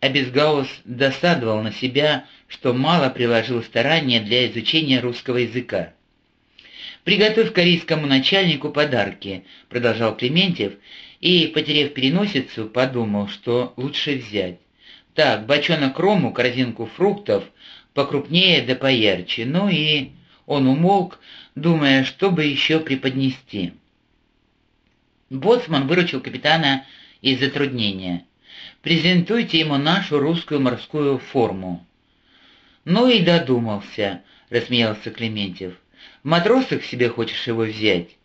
а Безгаус досадовал на себя, что мало приложил старания для изучения русского языка. «Приготовь корейскому начальнику подарки», — продолжал Клементьев, и, потеряв переносицу, подумал, что лучше взять. Так, бочонок рому, корзинку фруктов, покрупнее да поярче, ну и... Он умолк, думая, что бы еще преподнести. Боцман выручил капитана из затруднения. «Презентуйте ему нашу русскую морскую форму». «Ну и додумался», — рассмеялся Клементьев. «В к себе хочешь его взять?»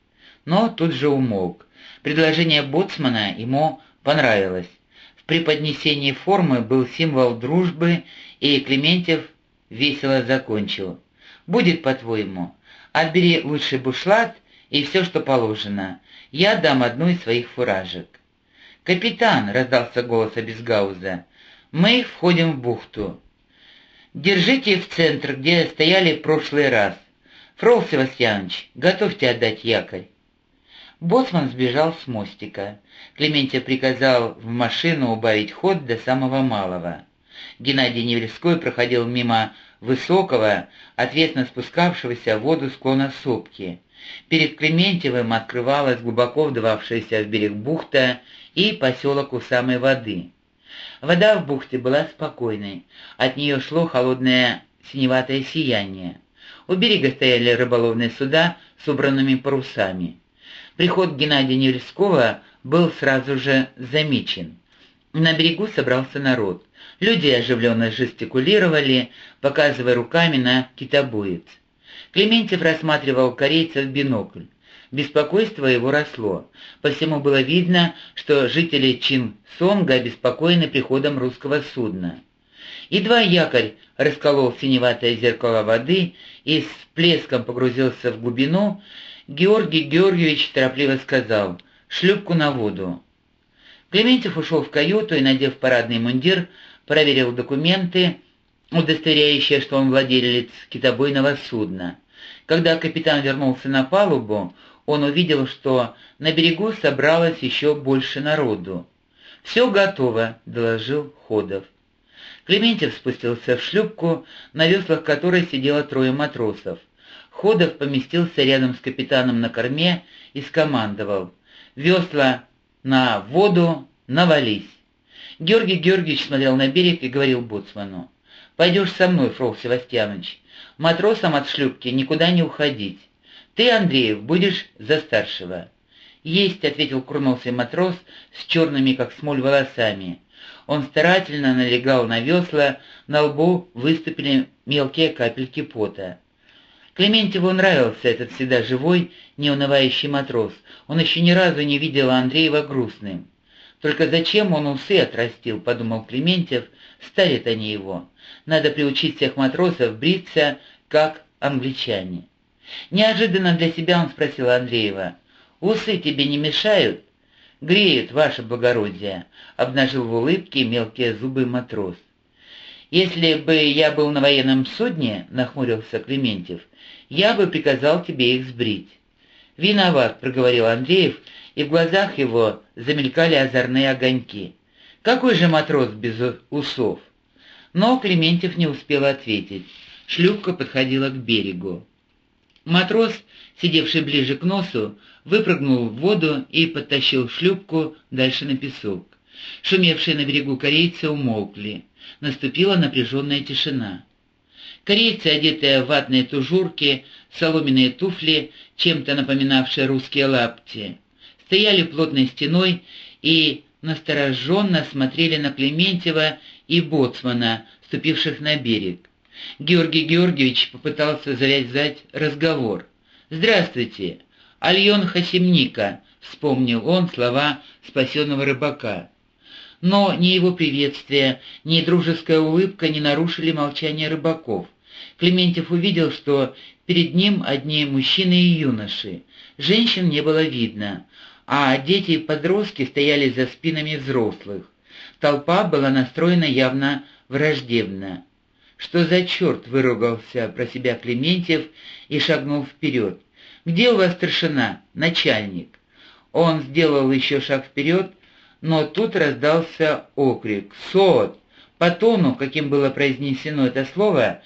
Но тут же умолк. Предложение боцмана ему понравилось. В преподнесении формы был символ дружбы, и Клементьев весело закончил. «Будет, по-твоему. Отбери лучший бушлат и все, что положено. Я дам одну из своих фуражек». «Капитан!» — раздался голос Абисгауза. «Мы входим в бухту. Держите в центр, где стояли в прошлый раз. Фрол Севастьянович, готовьте отдать якорь». Боцман сбежал с мостика. Клементия приказал в машину убавить ход до самого малого. Геннадий Невельской проходил мимо высокого, ответственно спускавшегося в воду склона сопки. Перед Клементьевым открывалась глубоко вдававшаяся в берег бухта и поселок у самой воды. Вода в бухте была спокойной, от нее шло холодное синеватое сияние. У берега стояли рыболовные суда с убранными парусами. Приход Геннадия Невельского был сразу же замечен. На берегу собрался народ. Люди оживленно жестикулировали, показывая руками на китобоец. Клементьев рассматривал корейца в бинокль. Беспокойство его росло. По всему было видно, что жители Чин-Сонга обеспокоены приходом русского судна. Едва якорь расколол синеватое зеркало воды и с плеском погрузился в глубину, Георгий Георгиевич торопливо сказал «Шлюпку на воду». Клементьев ушел в каюту и, надев парадный мундир, проверил документы, удостоверяющие, что он владелец китобойного судна. Когда капитан вернулся на палубу, он увидел, что на берегу собралось еще больше народу. «Все готово», — доложил Ходов. Клементьев спустился в шлюпку, на веслах которой сидело трое матросов. Ходов поместился рядом с капитаном на корме и скомандовал «Весла на воду, навались!» Георгий Георгиевич смотрел на берег и говорил боцману «Пойдешь со мной, Фрол Севастьянович. Матросам от шлюпки никуда не уходить. Ты, Андреев, будешь за старшего». «Есть», — ответил курносый матрос с черными, как смоль, волосами. Он старательно налегал на весла, на лбу выступили мелкие капельки пота. Клементьеву нравился этот всегда живой, неунывающий матрос. Он еще ни разу не видел Андреева грустным. «Только зачем он усы отрастил?» — подумал Клементьев. «Старят они его. Надо приучить всех матросов бриться, как англичане». Неожиданно для себя он спросил Андреева. «Усы тебе не мешают?» «Греют, ваше благородие», — обнажил в улыбке мелкие зубы матрос. «Если бы я был на военном судне», — нахмурился Клементьев, я бы приказал тебе их сбрить». «Виноват», — проговорил Андреев, и в глазах его замелькали озорные огоньки. «Какой же матрос без усов?» Но Клементьев не успел ответить. Шлюпка подходила к берегу. Матрос, сидевший ближе к носу, выпрыгнул в воду и подтащил шлюпку дальше на песок. Шумевшие на берегу корейцы умолкли. Наступила напряженная тишина. Корейцы, одетые в ватные тужурки, соломенные туфли, чем-то напоминавшие русские лапти, стояли плотной стеной и настороженно смотрели на Клементьева и Боцмана, ступивших на берег. Георгий Георгиевич попытался завязать разговор. «Здравствуйте! Альон Хасимника!» — вспомнил он слова спасенного рыбака. Но ни его приветствие, ни дружеская улыбка не нарушили молчание рыбаков. Клементьев увидел, что перед ним одни мужчины и юноши. Женщин не было видно, а дети и подростки стояли за спинами взрослых. Толпа была настроена явно враждебно. «Что за черт?» — выругался про себя Клементьев и шагнул вперед. «Где у вас старшина, начальник?» Он сделал еще шаг вперед, но тут раздался окрик «Сот! По тону, каким было произнесено это слово,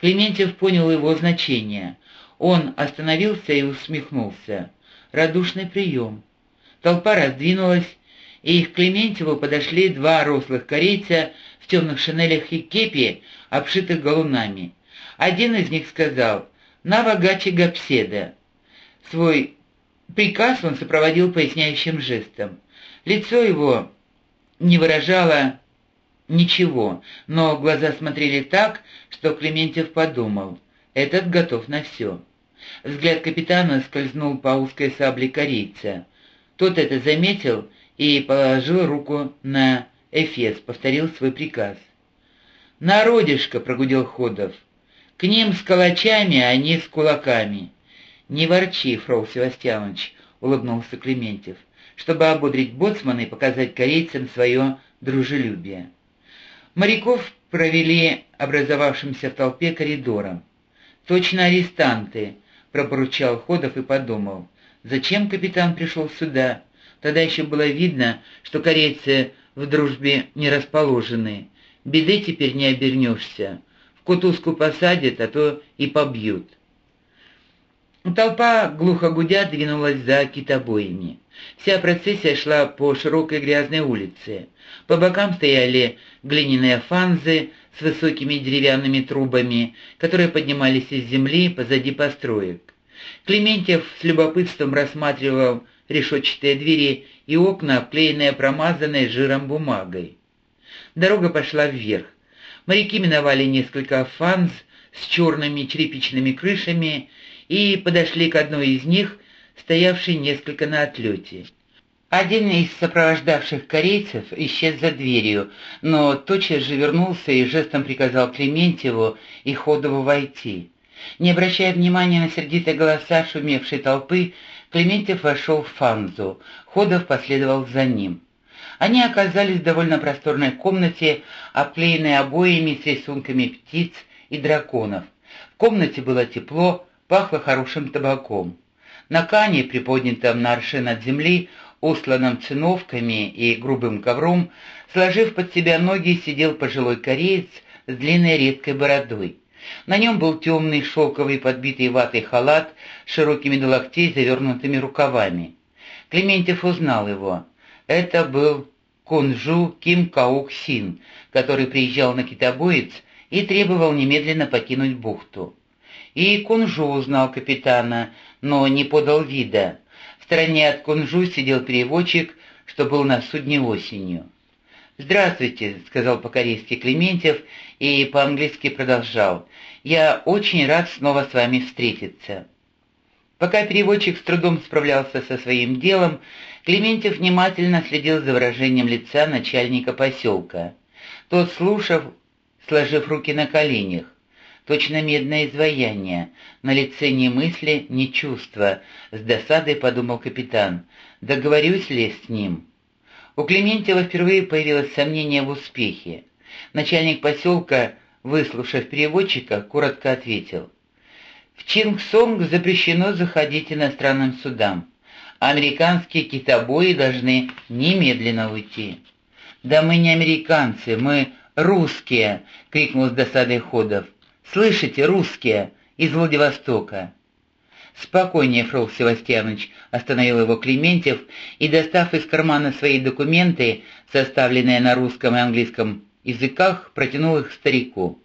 Клементьев понял его значение. Он остановился и усмехнулся. Радушный прием. Толпа раздвинулась, и к Клементьеву подошли два рослых корейца в темных шинелях и кепи, обшитых галунами. Один из них сказал «Навагачи Гапседа». Свой приказ он сопроводил поясняющим жестом. Лицо его не выражало ничего, но глаза смотрели так, что Клементьев подумал, этот готов на все. Взгляд капитана скользнул по узкой сабле корейца. Тот это заметил и положил руку на Эфес, повторил свой приказ. «Народишко!» — прогудел Ходов. «К ним с калачами, а не с кулаками». «Не ворчи, Фрол Севастьянович», — улыбнулся Клементьев, чтобы ободрить боцмана и показать корейцам свое дружелюбие. Моряков провели образовавшимся в толпе коридором. «Точно арестанты», — пробурчал Ходов и подумал. «Зачем капитан пришел сюда? Тогда еще было видно, что корейцы в дружбе не расположены. Беды теперь не обернешься. В кутузку посадят, а то и побьют». Толпа, глухо гудя, двинулась за китобоями. Вся процессия шла по широкой грязной улице. По бокам стояли глиняные фанзы с высокими деревянными трубами, которые поднимались из земли позади построек. Клементьев с любопытством рассматривал решетчатые двери и окна, обклеенные промазанной жиром бумагой. Дорога пошла вверх. Моряки миновали несколько фанз с черными черепичными крышами и подошли к одной из них, стоявшей несколько на отлете. Один из сопровождавших корейцев исчез за дверью, но тотчас же вернулся и жестом приказал Клементьеву и Ходову войти. Не обращая внимания на сердитые голоса шумевшей толпы, Клементьев вошел в фанзу, Ходов последовал за ним. Они оказались в довольно просторной комнате, обклеенной обоями с рисунками птиц и драконов. В комнате было тепло, пахло хорошим табаком. На кане, приподнятом на аршин от земли, устланном циновками и грубым ковром, сложив под себя ноги, сидел пожилой кореец с длинной редкой бородой. На нем был темный шелковый подбитый ватой халат с широкими до локтей завернутыми рукавами. Клементьев узнал его. Это был Кунжу Ким Каук Син, который приезжал на китобоец и требовал немедленно покинуть бухту. И Кунжу узнал капитана, но не подал вида. В стороне от Кунжу сидел переводчик, что был на судне осенью. «Здравствуйте», — сказал по-корейски Клементьев и по-английски продолжал. «Я очень рад снова с вами встретиться». Пока переводчик с трудом справлялся со своим делом, Клементьев внимательно следил за выражением лица начальника поселка. Тот, слушав, сложив руки на коленях, точно медное изваяние, на лице ни мысли, ни чувства, с досадой подумал капитан. Договорюсь ли с ним? У Клементьева впервые появилось сомнение в успехе. Начальник поселка, выслушав переводчика, коротко ответил. В Чингсонг запрещено заходить иностранным судам. Американские китобои должны немедленно уйти. «Да мы не американцы, мы русские!» — крикнул с досадой Ходов. «Слышите, русские, из Владивостока!» «Спокойнее, Фрол Севастьянович», — остановил его Клементьев и, достав из кармана свои документы, составленные на русском и английском языках, протянул их старику.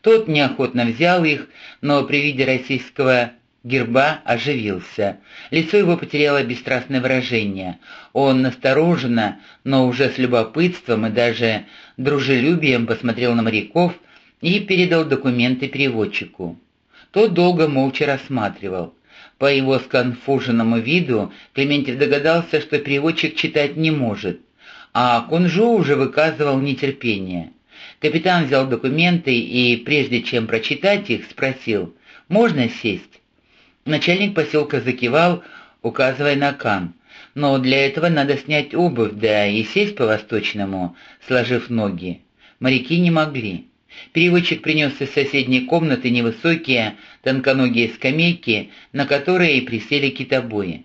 Тот неохотно взял их, но при виде российского герба оживился. Лицо его потеряло бесстрастное выражение. Он настороженно, но уже с любопытством и даже дружелюбием посмотрел на моряков — и передал документы переводчику. Тот долго молча рассматривал. По его сконфуженному виду Клементьев догадался, что переводчик читать не может, а Кунжу уже выказывал нетерпение. Капитан взял документы и, прежде чем прочитать их, спросил, «Можно сесть?» Начальник поселка закивал, указывая на кан. «Но для этого надо снять обувь, да и сесть по-восточному, сложив ноги. Моряки не могли. Переводчик принес из соседней комнаты невысокие, тонконогие скамейки, на которые и присели китобои.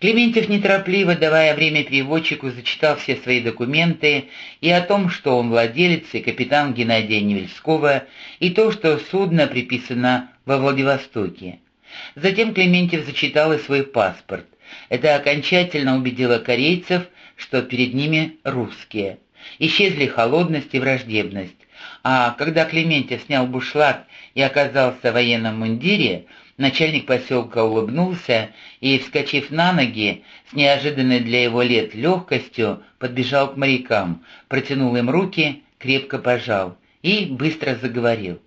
Клементьев неторопливо, давая время переводчику, зачитал все свои документы и о том, что он владелец и капитан Геннадия Невельского, и то, что судно приписано во Владивостоке. Затем Клементьев зачитал и свой паспорт. Это окончательно убедило корейцев, что перед ними русские. Исчезли холодность и враждебность. А когда Клементьев снял бушлат и оказался в военном мундире, Начальник поселка улыбнулся и, вскочив на ноги, с неожиданной для его лет легкостью подбежал к морякам, протянул им руки, крепко пожал и быстро заговорил.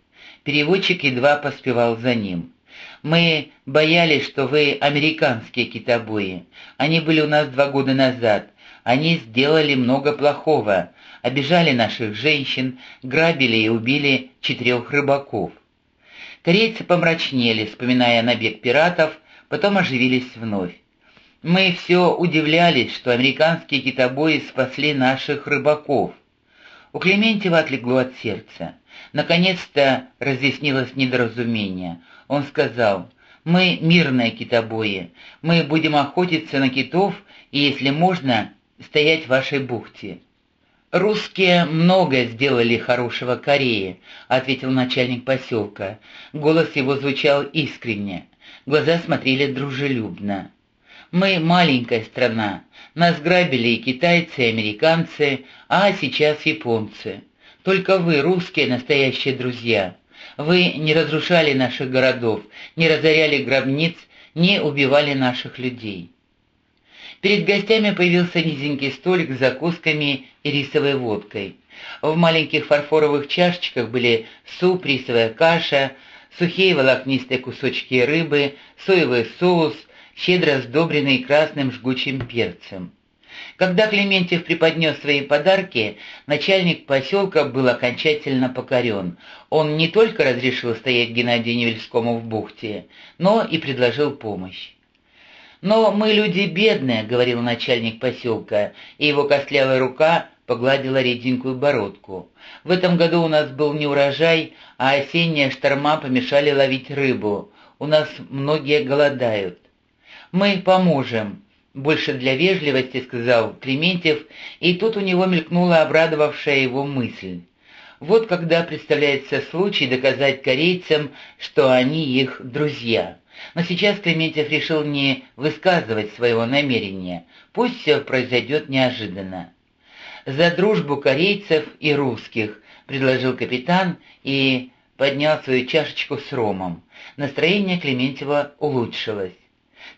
Переводчик едва поспевал за ним. «Мы боялись, что вы американские китобои. Они были у нас два года назад. Они сделали много плохого, обижали наших женщин, грабили и убили четырех рыбаков. Корейцы помрачнели, вспоминая набег пиратов, потом оживились вновь. Мы все удивлялись, что американские китобои спасли наших рыбаков. У Клементьева отлегло от сердца. Наконец-то разъяснилось недоразумение. Он сказал, «Мы мирные китобои, мы будем охотиться на китов и, если можно, стоять в вашей бухте. «Русские много сделали хорошего Корее», — ответил начальник поселка. Голос его звучал искренне. Глаза смотрели дружелюбно. «Мы маленькая страна. Нас грабили и китайцы, и американцы, а сейчас японцы. Только вы, русские, настоящие друзья. Вы не разрушали наших городов, не разоряли гробниц, не убивали наших людей. Перед гостями появился низенький столик с закусками и рисовой водкой. В маленьких фарфоровых чашечках были суп, рисовая каша, сухие волокнистые кусочки рыбы, соевый соус, щедро сдобренный красным жгучим перцем. Когда Клементьев преподнес свои подарки, начальник поселка был окончательно покорен. Он не только разрешил стоять Геннадию Невельскому в бухте, но и предложил помощь. «Но мы люди бедные», — говорил начальник поселка, и его костлявая рука погладила реденькую бородку. «В этом году у нас был не урожай, а осенние шторма помешали ловить рыбу. У нас многие голодают. Мы поможем», — больше для вежливости сказал Клементьев, и тут у него мелькнула обрадовавшая его мысль. Вот когда представляется случай доказать корейцам, что они их друзья. Но сейчас Клементьев решил не высказывать своего намерения, пусть все произойдет неожиданно. «За дружбу корейцев и русских», — предложил капитан и поднял свою чашечку с ромом. Настроение Клементьева улучшилось.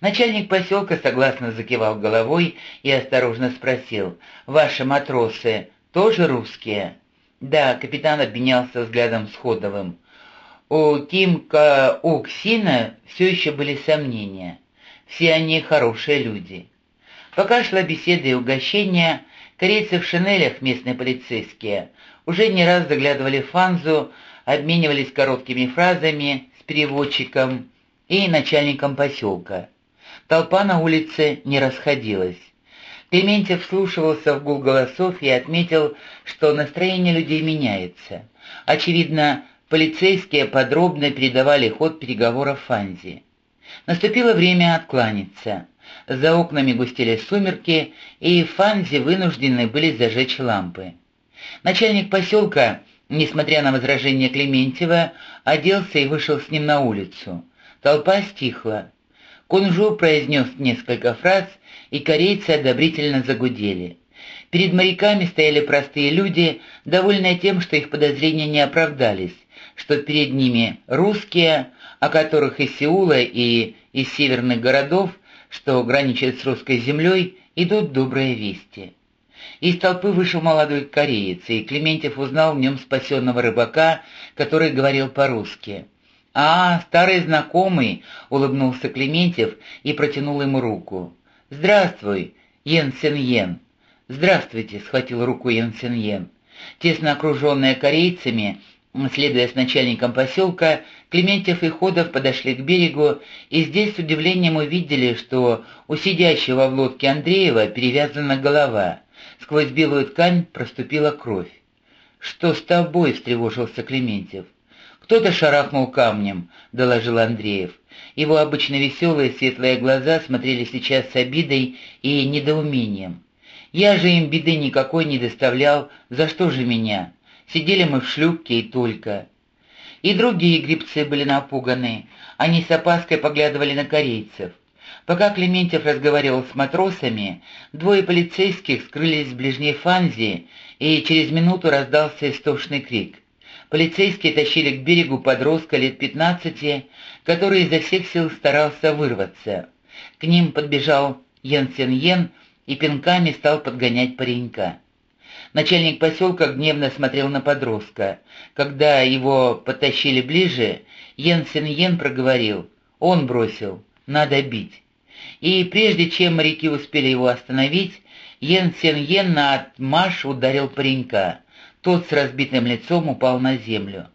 Начальник поселка согласно закивал головой и осторожно спросил, «Ваши матросы тоже русские?» «Да», — капитан обменялся взглядом с Ходовым. У Кимка Уксина все еще были сомнения. Все они хорошие люди. Пока шла беседа и угощение, корейцы в шинелях, местные полицейские, уже не раз заглядывали в Фанзу, обменивались короткими фразами с переводчиком и начальником поселка. Толпа на улице не расходилась. Клементьев вслушивался в гул голосов и отметил, что настроение людей меняется. Очевидно, полицейские подробно передавали ход переговоров Фанзи. Наступило время откланяться. За окнами густели сумерки, и Фанзи вынуждены были зажечь лампы. Начальник поселка, несмотря на возражение Клементьева, оделся и вышел с ним на улицу. Толпа стихла. Кунжу произнес несколько фраз, и корейцы одобрительно загудели. Перед моряками стояли простые люди, довольные тем, что их подозрения не оправдались, что перед ними русские, о которых из Сеула и из северных городов, что граничат с русской землей, идут добрые вести. Из толпы вышел молодой кореец, и Клементьев узнал в нем спасенного рыбака, который говорил по-русски. «А, старый знакомый!» — улыбнулся Клементьев и протянул ему руку. «Здравствуй, Йен Сен Йен!» «Здравствуйте!» — схватил руку Йен Сен Йен. Тесно окруженная корейцами, Следуя с начальником поселка, Клементьев и Ходов подошли к берегу, и здесь с удивлением увидели, что у сидящего в лодке Андреева перевязана голова. Сквозь белую ткань проступила кровь. «Что с тобой?» — встревожился Клементьев. «Кто-то шарахнул камнем», — доложил Андреев. Его обычно веселые светлые глаза смотрели сейчас с обидой и недоумением. «Я же им беды никакой не доставлял, за что же меня? Сидели мы в шлюпке и только». И другие грибцы были напуганы, они с опаской поглядывали на корейцев. Пока Клементьев разговаривал с матросами, двое полицейских скрылись в ближней фанзе, и через минуту раздался истошный крик. Полицейские тащили к берегу подростка лет пятнадцати, который изо всех сил старался вырваться. К ним подбежал Йен Сен Йен и пинками стал подгонять паренька. Начальник поселка гневно смотрел на подростка. Когда его потащили ближе, Йен Сен Йен проговорил «Он бросил, надо бить» и прежде чем моряки успели его остановить, Йен Сен Йен на отмаш ударил паренька. Тот с разбитым лицом упал на землю.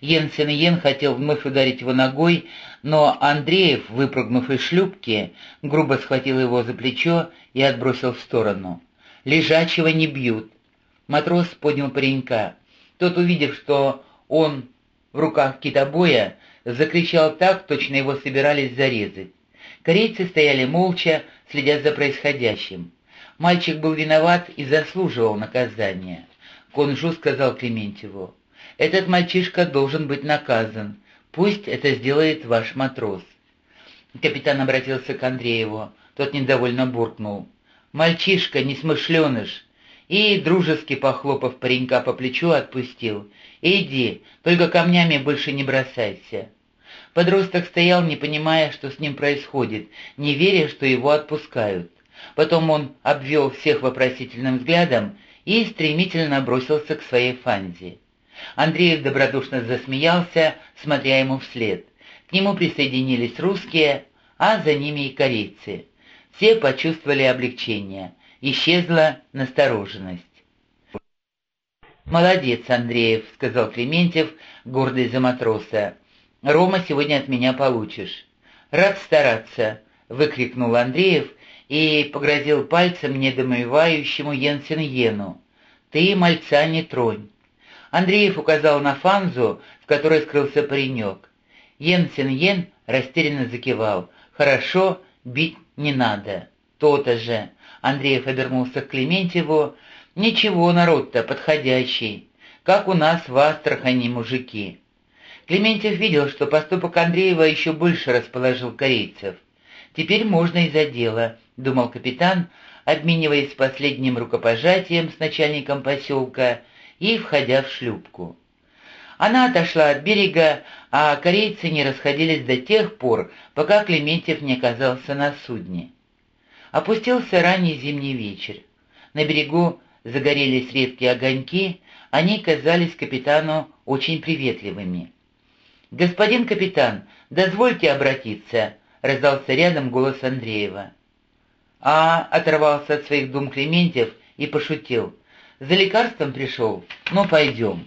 Йен Сен Йен хотел вновь ударить его ногой, но Андреев, выпрыгнув из шлюпки, грубо схватил его за плечо и отбросил в сторону. «Лежачего не бьют». Матрос поднял паренька. Тот, увидев, что он в руках китобоя, закричал так, точно его собирались зарезать. Корейцы стояли молча, следя за происходящим. Мальчик был виноват и заслуживал наказания. Конжу сказал Клементьеву, «Этот мальчишка должен быть наказан. Пусть это сделает ваш матрос». Капитан обратился к Андрееву. Тот недовольно буркнул. «Мальчишка, несмышленыш!» И, дружески похлопав паренька по плечу, отпустил. «Иди, только камнями больше не бросайся». Подросток стоял, не понимая, что с ним происходит, не веря, что его отпускают. Потом он обвел всех вопросительным взглядом и стремительно бросился к своей фанзе. Андреев добродушно засмеялся, смотря ему вслед. К нему присоединились русские, а за ними и корейцы. Все почувствовали облегчение. Исчезла настороженность. «Молодец, Андреев», — сказал Клементьев, гордый за матроса. Рома сегодня от меня получишь». «Рад стараться», — выкрикнул Андреев и погрозил пальцем недомывающему Йенсен Йену. «Ты мальца не тронь». Андреев указал на фанзу, в которой скрылся паренек. Йенсен Йен растерянно закивал. «Хорошо, бить не надо». «То-то же». Андреев обернулся к Клементьеву. «Ничего, народ-то подходящий. Как у нас в Астрахани мужики». Клементьев видел, что поступок Андреева еще больше расположил корейцев. «Теперь можно и за дело», — думал капитан, обмениваясь последним рукопожатием с начальником поселка и входя в шлюпку. Она отошла от берега, а корейцы не расходились до тех пор, пока Клементьев не оказался на судне. Опустился ранний зимний вечер. На берегу загорелись редкие огоньки, они казались капитану очень приветливыми. «Господин капитан, дозвольте обратиться», — раздался рядом голос Андреева. «А», — оторвался от своих дум Клементьев и пошутил, — «за лекарством пришел? Ну, пойдем».